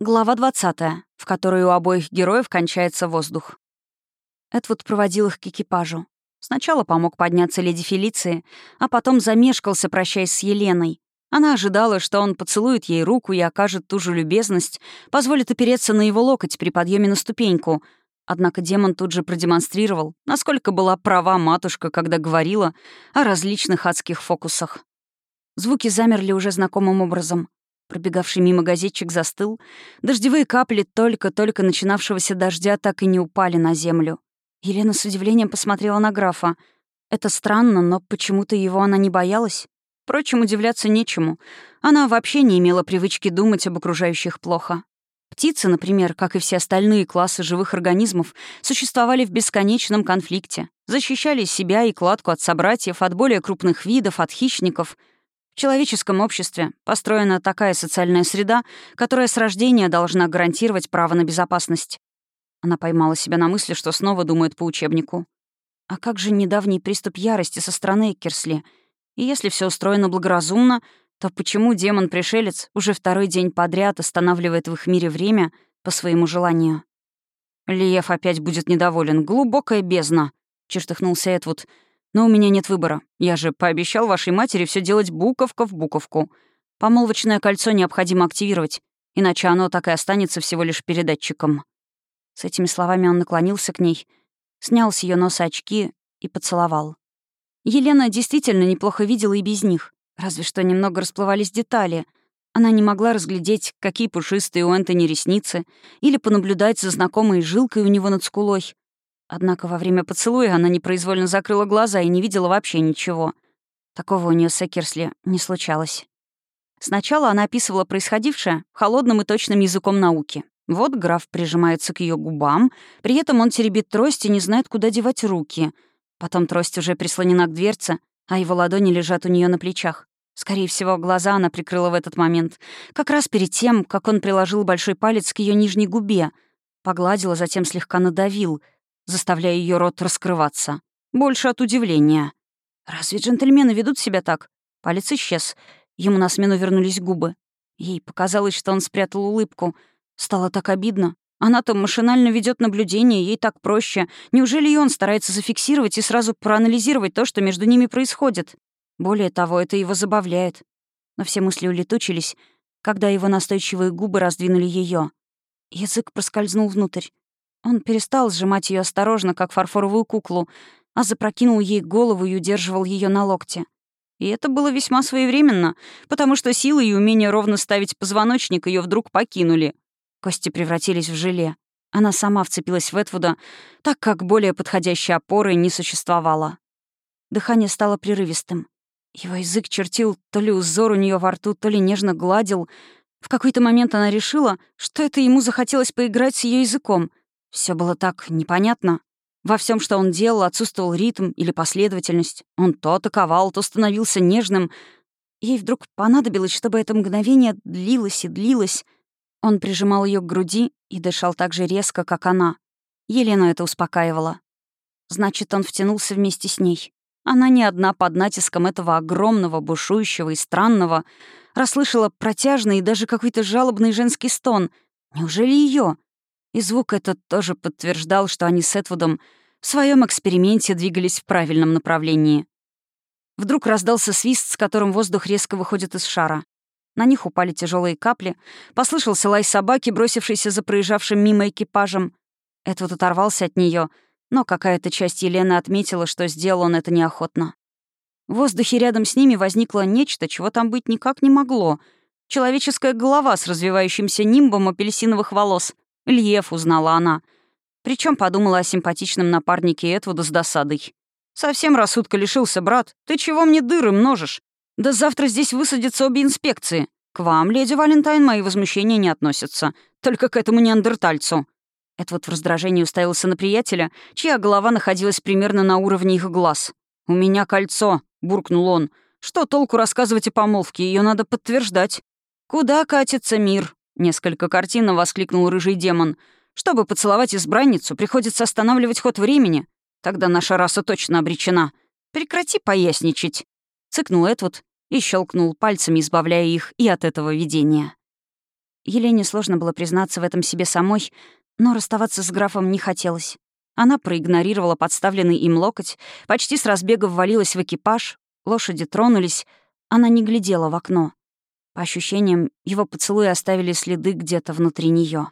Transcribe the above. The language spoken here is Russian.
Глава 20, в которой у обоих героев кончается воздух. Эдвуд проводил их к экипажу. Сначала помог подняться леди Фелиции, а потом замешкался, прощаясь с Еленой. Она ожидала, что он поцелует ей руку и окажет ту же любезность, позволит опереться на его локоть при подъеме на ступеньку. Однако демон тут же продемонстрировал, насколько была права матушка, когда говорила о различных адских фокусах. Звуки замерли уже знакомым образом. Пробегавший мимо газетчик застыл. Дождевые капли только-только начинавшегося дождя так и не упали на землю. Елена с удивлением посмотрела на графа. Это странно, но почему-то его она не боялась. Впрочем, удивляться нечему. Она вообще не имела привычки думать об окружающих плохо. Птицы, например, как и все остальные классы живых организмов, существовали в бесконечном конфликте. Защищали себя и кладку от собратьев, от более крупных видов, от хищников — в человеческом обществе построена такая социальная среда, которая с рождения должна гарантировать право на безопасность. Она поймала себя на мысли, что снова думает по учебнику. А как же недавний приступ ярости со стороны Эккерсли? И если все устроено благоразумно, то почему демон-пришелец уже второй день подряд останавливает в их мире время по своему желанию? «Лиев опять будет недоволен. Глубокая бездна», — чертыхнулся Эдвуд. Но у меня нет выбора. Я же пообещал вашей матери все делать буковка в буковку. Помолвочное кольцо необходимо активировать, иначе оно так и останется всего лишь передатчиком». С этими словами он наклонился к ней, снял с ее носа очки и поцеловал. Елена действительно неплохо видела и без них, разве что немного расплывались детали. Она не могла разглядеть, какие пушистые у Энтони ресницы, или понаблюдать за знакомой жилкой у него над скулой. Однако во время поцелуя она непроизвольно закрыла глаза и не видела вообще ничего. Такого у нее с Экерсли не случалось. Сначала она описывала происходившее холодным и точным языком науки. Вот граф прижимается к ее губам, при этом он теребит трость и не знает, куда девать руки. Потом трость уже прислонена к дверце, а его ладони лежат у нее на плечах. Скорее всего, глаза она прикрыла в этот момент, как раз перед тем, как он приложил большой палец к ее нижней губе, погладила, затем слегка надавил — заставляя ее рот раскрываться. Больше от удивления. «Разве джентльмены ведут себя так?» Палец исчез. Ему на смену вернулись губы. Ей показалось, что он спрятал улыбку. Стало так обидно. Она-то машинально ведет наблюдение, ей так проще. Неужели и он старается зафиксировать и сразу проанализировать то, что между ними происходит? Более того, это его забавляет. Но все мысли улетучились, когда его настойчивые губы раздвинули ее. Язык проскользнул внутрь. Он перестал сжимать ее осторожно, как фарфоровую куклу, а запрокинул ей голову и удерживал ее на локте. И это было весьма своевременно, потому что силы и умение ровно ставить позвоночник ее вдруг покинули. Кости превратились в желе. Она сама вцепилась в Этвуда, так как более подходящей опоры не существовало. Дыхание стало прерывистым. Его язык чертил то ли узор у нее во рту, то ли нежно гладил. В какой-то момент она решила, что это ему захотелось поиграть с ее языком — все было так непонятно. Во всем, что он делал, отсутствовал ритм или последовательность. Он то атаковал, то становился нежным. Ей вдруг понадобилось, чтобы это мгновение длилось и длилось. Он прижимал ее к груди и дышал так же резко, как она. Елену это успокаивало. Значит, он втянулся вместе с ней. Она не одна под натиском этого огромного, бушующего и странного расслышала протяжный и даже какой-то жалобный женский стон. Неужели ее? И звук этот тоже подтверждал, что они с Этвудом в своем эксперименте двигались в правильном направлении. Вдруг раздался свист, с которым воздух резко выходит из шара. На них упали тяжелые капли, послышался лай собаки, бросившийся за проезжавшим мимо экипажем. Этвуд оторвался от нее, но какая-то часть Елены отметила, что сделал он это неохотно. В воздухе рядом с ними возникло нечто, чего там быть никак не могло. Человеческая голова с развивающимся нимбом апельсиновых волос — Льев узнала она. Причем подумала о симпатичном напарнике Этвуда с досадой. «Совсем рассудка лишился, брат. Ты чего мне дыры множишь? Да завтра здесь высадятся обе инспекции. К вам, леди Валентайн, мои возмущения не относятся. Только к этому неандертальцу». Этвуд в раздражении уставился на приятеля, чья голова находилась примерно на уровне их глаз. «У меня кольцо», — буркнул он. «Что толку рассказывать о помолвке? Ее надо подтверждать». «Куда катится мир?» Несколько картинно воскликнул рыжий демон. «Чтобы поцеловать избранницу, приходится останавливать ход времени. Тогда наша раса точно обречена. Прекрати поясничать!» Цыкнул Эдвуд и щелкнул пальцами, избавляя их и от этого видения. Елене сложно было признаться в этом себе самой, но расставаться с графом не хотелось. Она проигнорировала подставленный им локоть, почти с разбега ввалилась в экипаж, лошади тронулись, она не глядела в окно. По ощущениям, его поцелуи оставили следы где-то внутри нее.